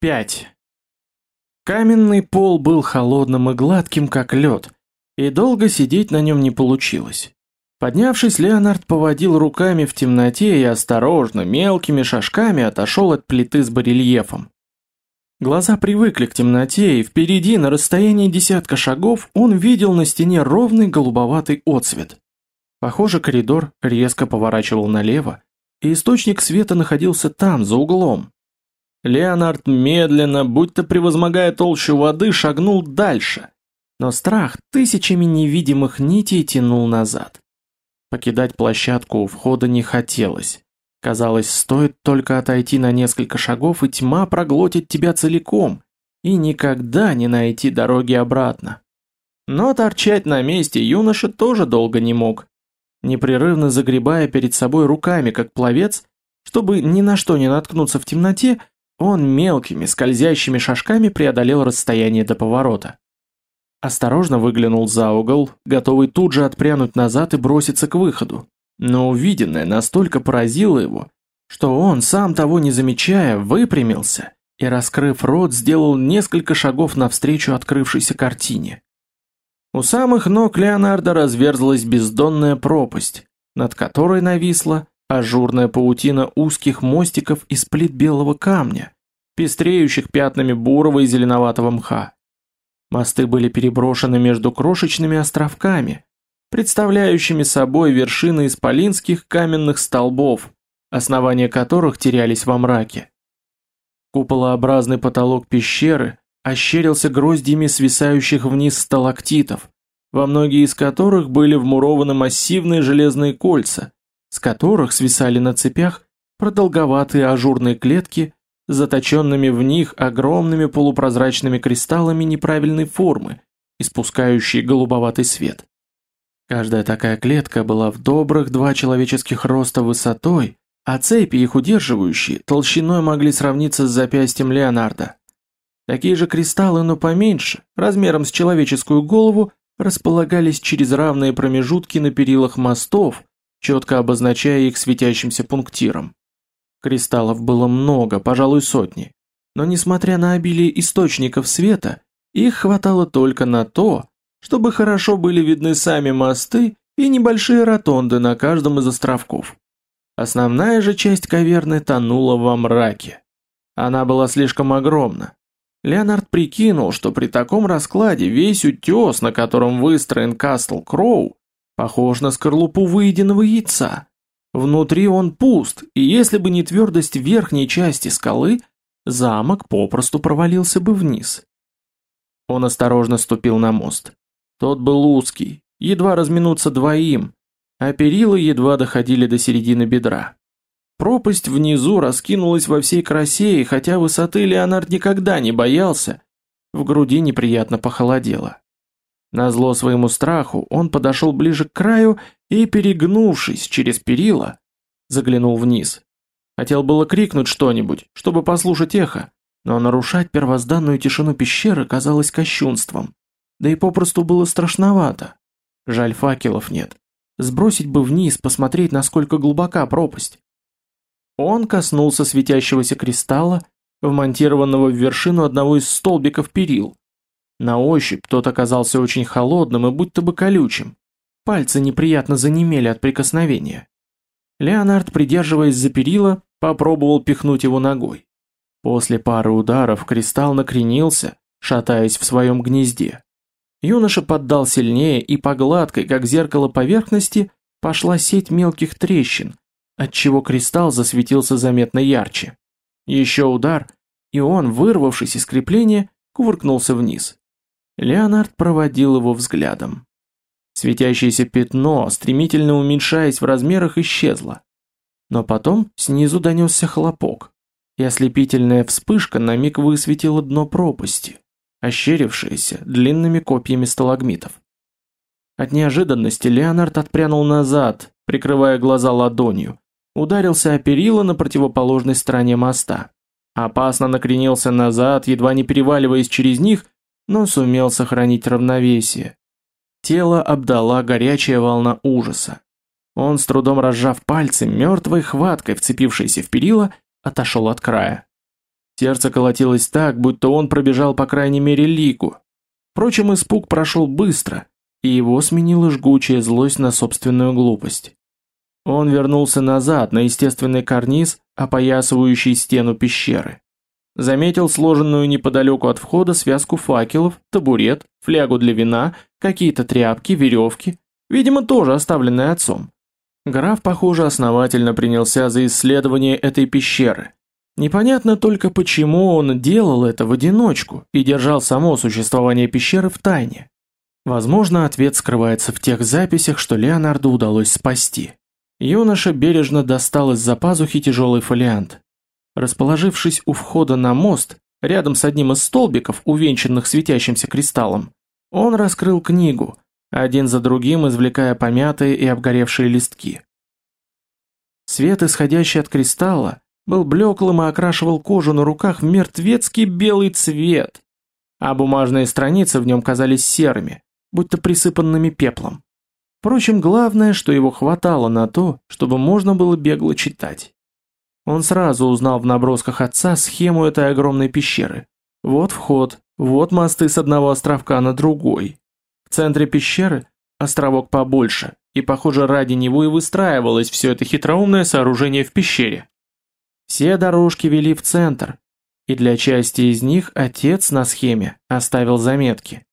5. Каменный пол был холодным и гладким, как лед, и долго сидеть на нем не получилось. Поднявшись, Леонард поводил руками в темноте и осторожно, мелкими шажками отошел от плиты с барельефом. Глаза привыкли к темноте, и впереди, на расстоянии десятка шагов, он видел на стене ровный голубоватый отсвет. Похоже, коридор резко поворачивал налево, и источник света находился там, за углом. Леонард медленно, будто превозмогая толщу воды, шагнул дальше, но страх тысячами невидимых нитей тянул назад. Покидать площадку у входа не хотелось. Казалось, стоит только отойти на несколько шагов, и тьма проглотит тебя целиком, и никогда не найти дороги обратно. Но торчать на месте юноша тоже долго не мог. Непрерывно загребая перед собой руками, как пловец, чтобы ни на что не наткнуться в темноте, он мелкими скользящими шажками преодолел расстояние до поворота. Осторожно выглянул за угол, готовый тут же отпрянуть назад и броситься к выходу. Но увиденное настолько поразило его, что он, сам того не замечая, выпрямился и, раскрыв рот, сделал несколько шагов навстречу открывшейся картине. У самых ног Леонардо разверзлась бездонная пропасть, над которой нависла ажурная паутина узких мостиков из плит белого камня, пестреющих пятнами бурого и зеленоватого мха. Мосты были переброшены между крошечными островками, представляющими собой вершины исполинских каменных столбов, основания которых терялись во мраке. Куполообразный потолок пещеры ощерился гроздьями свисающих вниз сталактитов, во многие из которых были вмурованы массивные железные кольца, с которых свисали на цепях продолговатые ажурные клетки заточенными в них огромными полупрозрачными кристаллами неправильной формы, испускающие голубоватый свет. Каждая такая клетка была в добрых два человеческих роста высотой, а цепи, их удерживающие, толщиной могли сравниться с запястьем Леонардо. Такие же кристаллы, но поменьше, размером с человеческую голову, располагались через равные промежутки на перилах мостов, четко обозначая их светящимся пунктиром. Кристаллов было много, пожалуй, сотни. Но несмотря на обилие источников света, их хватало только на то, чтобы хорошо были видны сами мосты и небольшие ротонды на каждом из островков. Основная же часть каверны тонула во мраке. Она была слишком огромна. Леонард прикинул, что при таком раскладе весь утес, на котором выстроен Кастл Кроу, Похож на скорлупу выеденного яйца. Внутри он пуст, и если бы не твердость верхней части скалы, замок попросту провалился бы вниз. Он осторожно ступил на мост. Тот был узкий, едва разминуться двоим, а перила едва доходили до середины бедра. Пропасть внизу раскинулась во всей красе, и хотя высоты Леонард никогда не боялся, в груди неприятно похолодело. Назло своему страху, он подошел ближе к краю и, перегнувшись через перила, заглянул вниз. Хотел было крикнуть что-нибудь, чтобы послушать эхо, но нарушать первозданную тишину пещеры казалось кощунством. Да и попросту было страшновато. Жаль, факелов нет. Сбросить бы вниз, посмотреть, насколько глубока пропасть. Он коснулся светящегося кристалла, вмонтированного в вершину одного из столбиков перил, на ощупь тот оказался очень холодным и будто бы колючим. Пальцы неприятно занемели от прикосновения. Леонард, придерживаясь за перила, попробовал пихнуть его ногой. После пары ударов кристалл накренился, шатаясь в своем гнезде. Юноша поддал сильнее, и по гладкой, как зеркало поверхности, пошла сеть мелких трещин, отчего кристалл засветился заметно ярче. Еще удар, и он, вырвавшись из крепления, кувыркнулся вниз. Леонард проводил его взглядом. Светящееся пятно, стремительно уменьшаясь в размерах, исчезло. Но потом снизу донесся хлопок, и ослепительная вспышка на миг высветила дно пропасти, ощерившееся длинными копьями сталагмитов. От неожиданности Леонард отпрянул назад, прикрывая глаза ладонью, ударился о перила на противоположной стороне моста. Опасно накренился назад, едва не переваливаясь через них, но сумел сохранить равновесие. Тело обдала горячая волна ужаса. Он, с трудом разжав пальцы, мертвой хваткой, вцепившейся в перила, отошел от края. Сердце колотилось так, будто он пробежал по крайней мере лигу. Впрочем, испуг прошел быстро, и его сменила жгучая злость на собственную глупость. Он вернулся назад на естественный карниз, опоясывающий стену пещеры. Заметил сложенную неподалеку от входа связку факелов, табурет, флягу для вина, какие-то тряпки, веревки, видимо, тоже оставленные отцом. Граф, похоже, основательно принялся за исследование этой пещеры. Непонятно только, почему он делал это в одиночку и держал само существование пещеры в тайне. Возможно, ответ скрывается в тех записях, что Леонарду удалось спасти. Юноша бережно достал из-за пазухи тяжелый фолиант. Расположившись у входа на мост, рядом с одним из столбиков, увенчанных светящимся кристаллом, он раскрыл книгу, один за другим извлекая помятые и обгоревшие листки. Свет, исходящий от кристалла, был блеклым и окрашивал кожу на руках в мертвецкий белый цвет, а бумажные страницы в нем казались серыми, будто присыпанными пеплом. Впрочем, главное, что его хватало на то, чтобы можно было бегло читать. Он сразу узнал в набросках отца схему этой огромной пещеры. Вот вход, вот мосты с одного островка на другой. В центре пещеры островок побольше, и, похоже, ради него и выстраивалось все это хитроумное сооружение в пещере. Все дорожки вели в центр, и для части из них отец на схеме оставил заметки.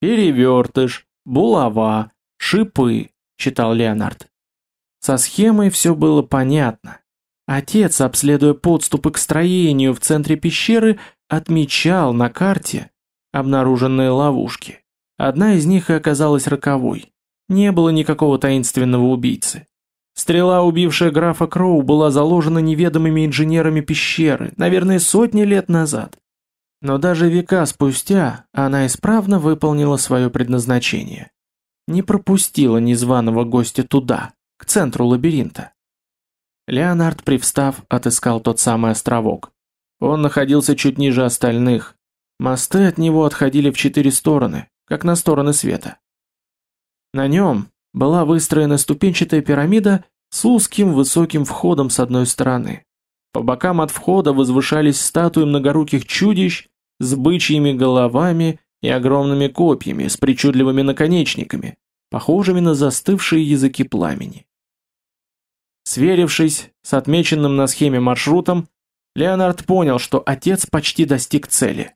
«Перевертыш, булава, шипы», — читал Леонард. Со схемой все было понятно. Отец, обследуя подступы к строению в центре пещеры, отмечал на карте обнаруженные ловушки. Одна из них и оказалась роковой. Не было никакого таинственного убийцы. Стрела, убившая графа Кроу, была заложена неведомыми инженерами пещеры, наверное, сотни лет назад. Но даже века спустя она исправно выполнила свое предназначение. Не пропустила незваного гостя туда, к центру лабиринта. Леонард, привстав, отыскал тот самый островок. Он находился чуть ниже остальных. Мосты от него отходили в четыре стороны, как на стороны света. На нем была выстроена ступенчатая пирамида с узким высоким входом с одной стороны. По бокам от входа возвышались статуи многоруких чудищ с бычьими головами и огромными копьями с причудливыми наконечниками, похожими на застывшие языки пламени. Сверившись с отмеченным на схеме маршрутом, Леонард понял, что отец почти достиг цели.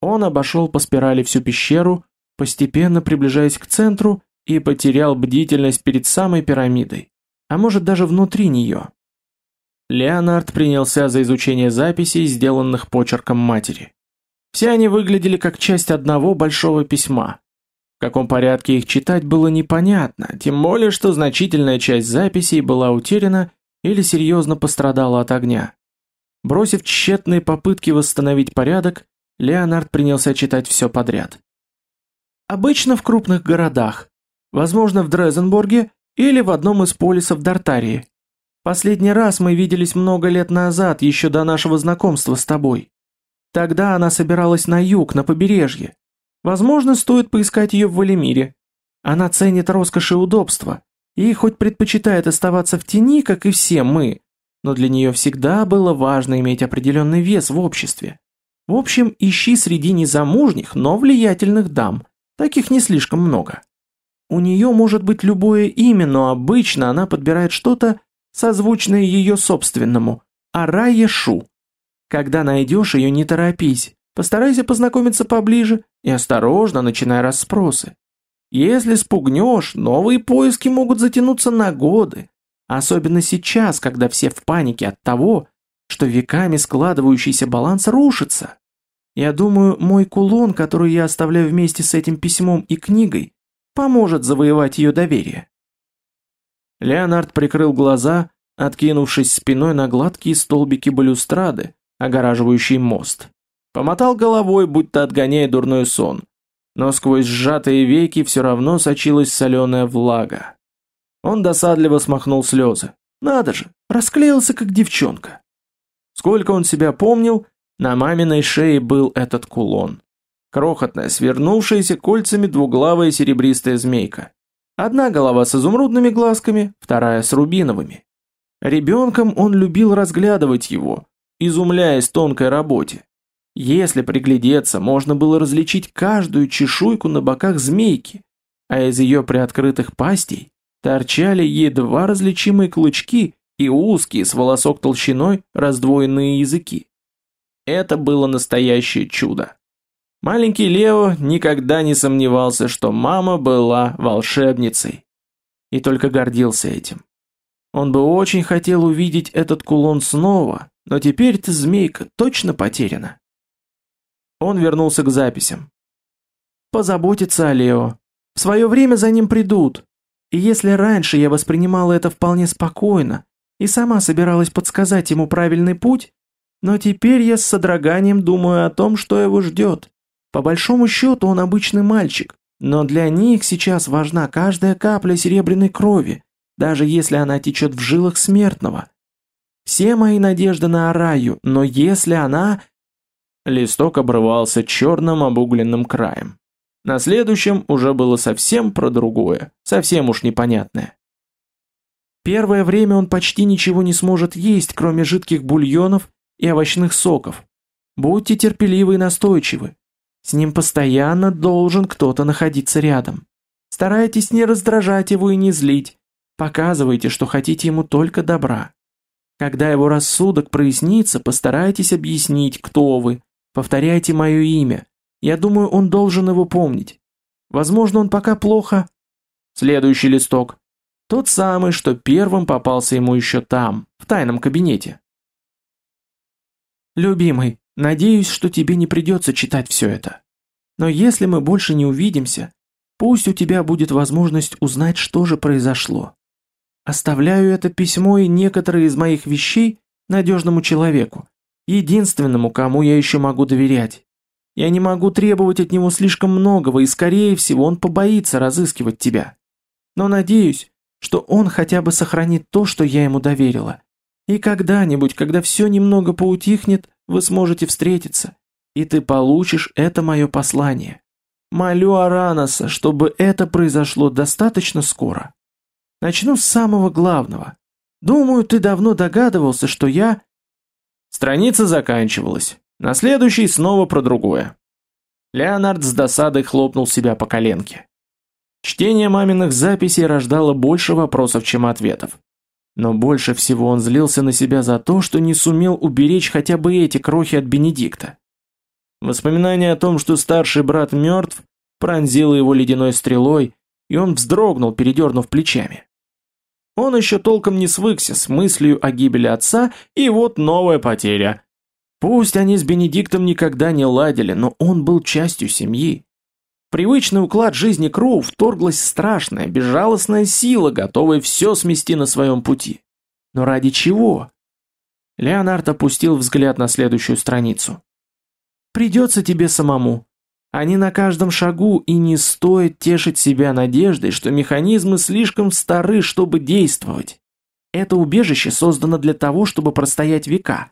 Он обошел по спирали всю пещеру, постепенно приближаясь к центру и потерял бдительность перед самой пирамидой, а может даже внутри нее. Леонард принялся за изучение записей, сделанных почерком матери. Все они выглядели как часть одного большого письма, каком порядке их читать было непонятно, тем более, что значительная часть записей была утеряна или серьезно пострадала от огня. Бросив тщетные попытки восстановить порядок, Леонард принялся читать все подряд. Обычно в крупных городах, возможно в Дрезенбурге или в одном из полисов Дартарии. Последний раз мы виделись много лет назад, еще до нашего знакомства с тобой. Тогда она собиралась на юг, на побережье, Возможно, стоит поискать ее в Валимире. Она ценит роскошь и удобство, и хоть предпочитает оставаться в тени, как и все мы, но для нее всегда было важно иметь определенный вес в обществе. В общем, ищи среди незамужних, но влиятельных дам, таких не слишком много. У нее может быть любое имя, но обычно она подбирает что-то, созвучное ее собственному, Арая Шу. Когда найдешь ее, не торопись, Постарайся познакомиться поближе и осторожно начинай расспросы. Если спугнешь, новые поиски могут затянуться на годы, особенно сейчас, когда все в панике от того, что веками складывающийся баланс рушится. Я думаю, мой кулон, который я оставляю вместе с этим письмом и книгой, поможет завоевать ее доверие. Леонард прикрыл глаза, откинувшись спиной на гладкие столбики балюстрады, огораживающие мост. Помотал головой, будто отгоняя дурной сон. Но сквозь сжатые веки все равно сочилась соленая влага. Он досадливо смахнул слезы. Надо же, расклеился как девчонка. Сколько он себя помнил, на маминой шее был этот кулон. Крохотная, свернувшаяся кольцами двуглавая серебристая змейка. Одна голова с изумрудными глазками, вторая с рубиновыми. Ребенком он любил разглядывать его, изумляясь тонкой работе. Если приглядеться, можно было различить каждую чешуйку на боках змейки, а из ее приоткрытых пастей торчали едва различимые клычки и узкие с волосок толщиной раздвоенные языки. Это было настоящее чудо. Маленький Лео никогда не сомневался, что мама была волшебницей. И только гордился этим. Он бы очень хотел увидеть этот кулон снова, но теперь-то змейка точно потеряна. Он вернулся к записям. Позаботиться о Лео. В свое время за ним придут. И если раньше я воспринимала это вполне спокойно и сама собиралась подсказать ему правильный путь, но теперь я с содроганием думаю о том, что его ждет. По большому счету он обычный мальчик, но для них сейчас важна каждая капля серебряной крови, даже если она течет в жилах смертного. Все мои надежды на Араю, но если она... Листок обрывался черным обугленным краем. На следующем уже было совсем про другое, совсем уж непонятное. Первое время он почти ничего не сможет есть, кроме жидких бульонов и овощных соков. Будьте терпеливы и настойчивы. С ним постоянно должен кто-то находиться рядом. Старайтесь не раздражать его и не злить. Показывайте, что хотите ему только добра. Когда его рассудок прояснится, постарайтесь объяснить, кто вы. Повторяйте мое имя. Я думаю, он должен его помнить. Возможно, он пока плохо... Следующий листок. Тот самый, что первым попался ему еще там, в тайном кабинете. Любимый, Надеюсь, что тебе не придется читать все это. Но если мы больше не увидимся, пусть у тебя будет возможность узнать, что же произошло. Оставляю это письмо и некоторые из моих вещей надежному человеку, единственному, кому я еще могу доверять. Я не могу требовать от него слишком многого, и, скорее всего, он побоится разыскивать тебя. Но надеюсь, что он хотя бы сохранит то, что я ему доверила. И когда-нибудь, когда все немного поутихнет, вы сможете встретиться, и ты получишь это мое послание. Молю Араноса, чтобы это произошло достаточно скоро. Начну с самого главного. Думаю, ты давно догадывался, что я...» Страница заканчивалась. На следующей снова про другое. Леонард с досадой хлопнул себя по коленке. Чтение маминых записей рождало больше вопросов, чем ответов. Но больше всего он злился на себя за то, что не сумел уберечь хотя бы эти крохи от Бенедикта. Воспоминание о том, что старший брат мертв, пронзило его ледяной стрелой, и он вздрогнул, передернув плечами. Он еще толком не свыкся с мыслью о гибели отца, и вот новая потеря. Пусть они с Бенедиктом никогда не ладили, но он был частью семьи привычный уклад жизни Кроу вторглась страшная, безжалостная сила, готовая все смести на своем пути. Но ради чего? Леонард опустил взгляд на следующую страницу. «Придется тебе самому. Они на каждом шагу, и не стоит тешить себя надеждой, что механизмы слишком стары, чтобы действовать. Это убежище создано для того, чтобы простоять века.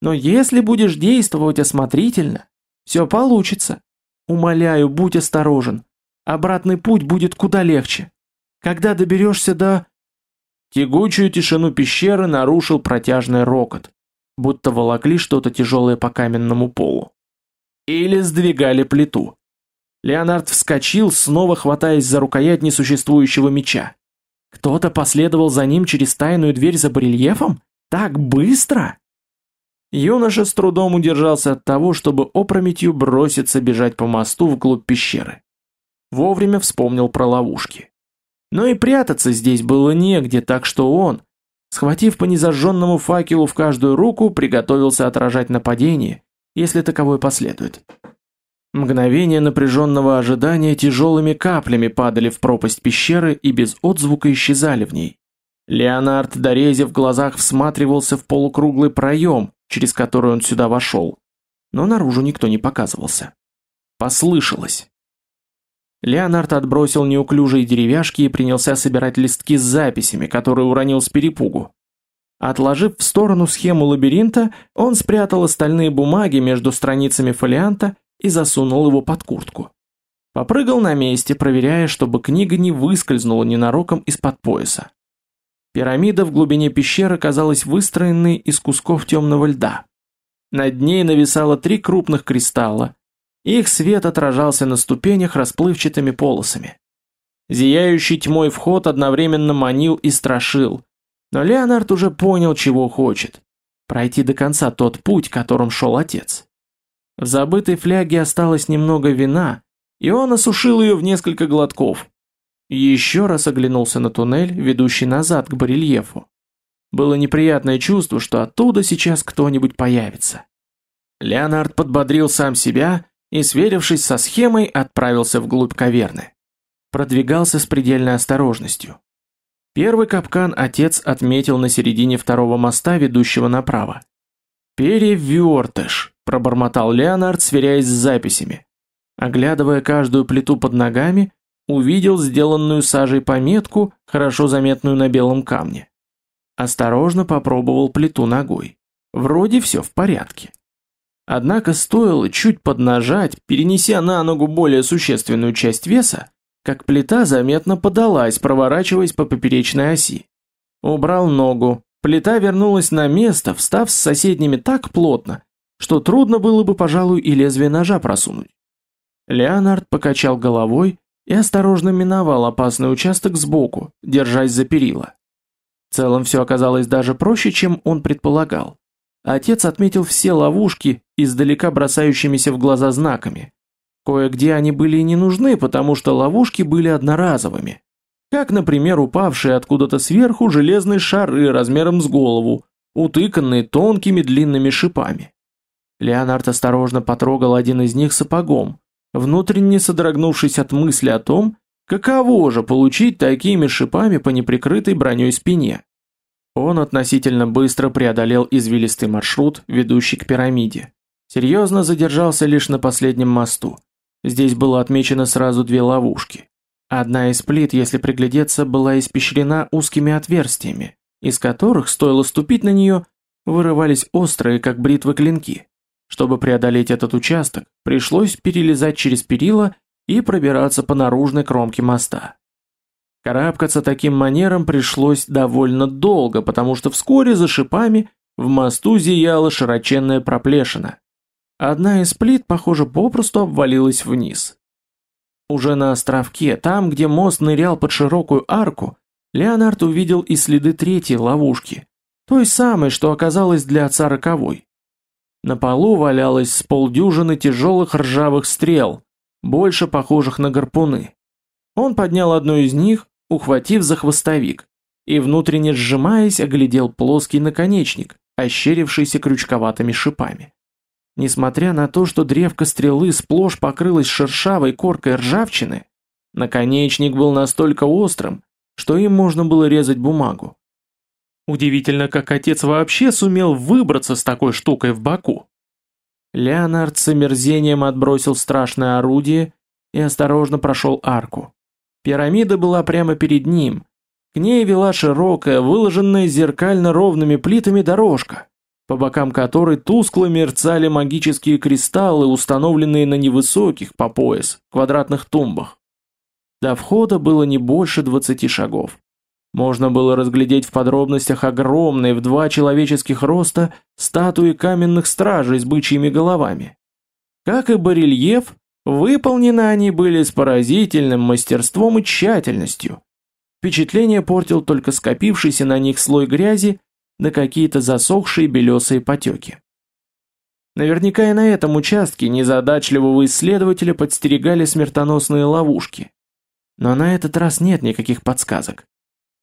Но если будешь действовать осмотрительно, все получится. Умоляю, будь осторожен. Обратный путь будет куда легче. Когда доберешься до...» Тягучую тишину пещеры нарушил протяжный рокот, будто волокли что-то тяжелое по каменному полу. Или сдвигали плиту. Леонард вскочил, снова хватаясь за рукоять несуществующего меча. Кто-то последовал за ним через тайную дверь за барельефом? Так быстро? Юноша с трудом удержался от того, чтобы опрометью броситься бежать по мосту вглубь пещеры. Вовремя вспомнил про ловушки. Но и прятаться здесь было негде, так что он, схватив по незажженному факелу в каждую руку, приготовился отражать нападение, если таковое последует. Мгновения напряженного ожидания тяжелыми каплями падали в пропасть пещеры и без отзвука исчезали в ней. Леонард, дорезив в глазах, всматривался в полукруглый проем, через который он сюда вошел. Но наружу никто не показывался. Послышалось. Леонард отбросил неуклюжие деревяшки и принялся собирать листки с записями, которые уронил с перепугу. Отложив в сторону схему лабиринта, он спрятал остальные бумаги между страницами фолианта и засунул его под куртку. Попрыгал на месте, проверяя, чтобы книга не выскользнула ненароком из-под пояса. Пирамида в глубине пещеры казалась выстроенной из кусков темного льда. Над ней нависало три крупных кристалла. Их свет отражался на ступенях расплывчатыми полосами. Зияющий тьмой вход одновременно манил и страшил. Но Леонард уже понял, чего хочет. Пройти до конца тот путь, которым шел отец. В забытой фляге осталось немного вина, и он осушил ее в несколько глотков. Еще раз оглянулся на туннель, ведущий назад к барельефу. Было неприятное чувство, что оттуда сейчас кто-нибудь появится. Леонард подбодрил сам себя и, сверившись со схемой, отправился вглубь каверны. Продвигался с предельной осторожностью. Первый капкан отец отметил на середине второго моста, ведущего направо. «Перевертыш», – пробормотал Леонард, сверяясь с записями. Оглядывая каждую плиту под ногами, увидел сделанную сажей пометку, хорошо заметную на белом камне. Осторожно попробовал плиту ногой. Вроде все в порядке. Однако стоило чуть поднажать, перенеся на ногу более существенную часть веса, как плита заметно подалась, проворачиваясь по поперечной оси. Убрал ногу, плита вернулась на место, встав с соседними так плотно, что трудно было бы, пожалуй, и лезвие ножа просунуть. Леонард покачал головой и осторожно миновал опасный участок сбоку, держась за перила. В целом все оказалось даже проще, чем он предполагал. Отец отметил все ловушки, издалека бросающимися в глаза знаками. Кое-где они были и не нужны, потому что ловушки были одноразовыми. Как, например, упавшие откуда-то сверху железные шары размером с голову, утыканные тонкими длинными шипами. Леонард осторожно потрогал один из них сапогом, внутренне содрогнувшись от мысли о том, каково же получить такими шипами по неприкрытой броней спине. Он относительно быстро преодолел извилистый маршрут, ведущий к пирамиде. Серьезно задержался лишь на последнем мосту. Здесь было отмечено сразу две ловушки. Одна из плит, если приглядеться, была испещрена узкими отверстиями, из которых, стоило ступить на нее, вырывались острые, как бритвы клинки. Чтобы преодолеть этот участок, пришлось перелезать через перила и пробираться по наружной кромке моста. Карабкаться таким манером пришлось довольно долго, потому что вскоре за шипами в мосту зияла широченная проплешина. Одна из плит, похоже, попросту обвалилась вниз. Уже на островке, там, где мост нырял под широкую арку, Леонард увидел и следы третьей ловушки, той самой, что оказалась для отца роковой. На полу валялось с полдюжины тяжелых ржавых стрел, больше похожих на гарпуны. Он поднял одну из них, ухватив за хвостовик, и внутренне сжимаясь, оглядел плоский наконечник, ощерившийся крючковатыми шипами. Несмотря на то, что древко стрелы сплошь покрылось шершавой коркой ржавчины, наконечник был настолько острым, что им можно было резать бумагу. Удивительно, как отец вообще сумел выбраться с такой штукой в боку. Леонард с омерзением отбросил страшное орудие и осторожно прошел арку. Пирамида была прямо перед ним. К ней вела широкая, выложенная зеркально ровными плитами дорожка, по бокам которой тускло мерцали магические кристаллы, установленные на невысоких по пояс квадратных тумбах. До входа было не больше двадцати шагов. Можно было разглядеть в подробностях огромные в два человеческих роста статуи каменных стражей с бычьими головами. Как и барельеф, выполнены они были с поразительным мастерством и тщательностью. Впечатление портил только скопившийся на них слой грязи да какие-то засохшие белесые потеки. Наверняка и на этом участке незадачливого исследователя подстерегали смертоносные ловушки. Но на этот раз нет никаких подсказок.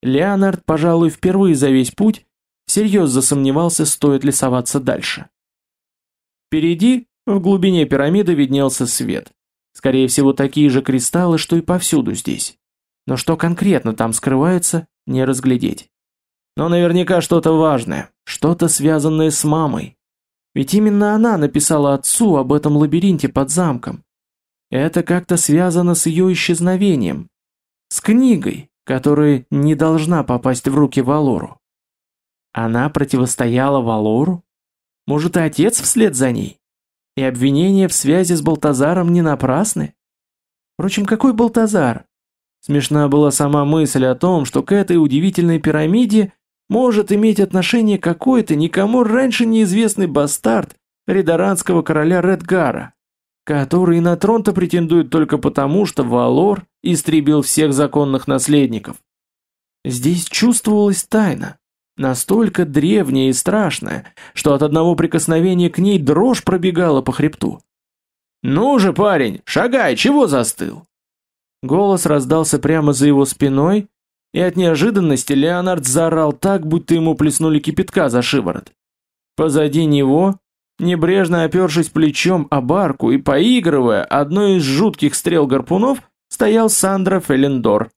Леонард, пожалуй, впервые за весь путь всерьез засомневался, стоит ли соваться дальше. Впереди, в глубине пирамиды, виднелся свет. Скорее всего, такие же кристаллы, что и повсюду здесь. Но что конкретно там скрывается, не разглядеть. Но наверняка что-то важное, что-то связанное с мамой. Ведь именно она написала отцу об этом лабиринте под замком. Это как-то связано с ее исчезновением. С книгой, которая не должна попасть в руки Валору. Она противостояла Валору? Может, и отец вслед за ней? И обвинения в связи с Балтазаром не напрасны? Впрочем, какой Балтазар? Смешна была сама мысль о том, что к этой удивительной пирамиде может иметь отношение какой-то никому раньше неизвестный бастард ридаранского короля Редгара, который на трон-то претендует только потому, что Валор истребил всех законных наследников. Здесь чувствовалась тайна, настолько древняя и страшная, что от одного прикосновения к ней дрожь пробегала по хребту. «Ну же, парень, шагай, чего застыл?» Голос раздался прямо за его спиной, и от неожиданности Леонард заорал так, будто ему плеснули кипятка за шиворот. Позади него, небрежно опершись плечом о барку и поигрывая одной из жутких стрел гарпунов, стоял Сандра Фелендор.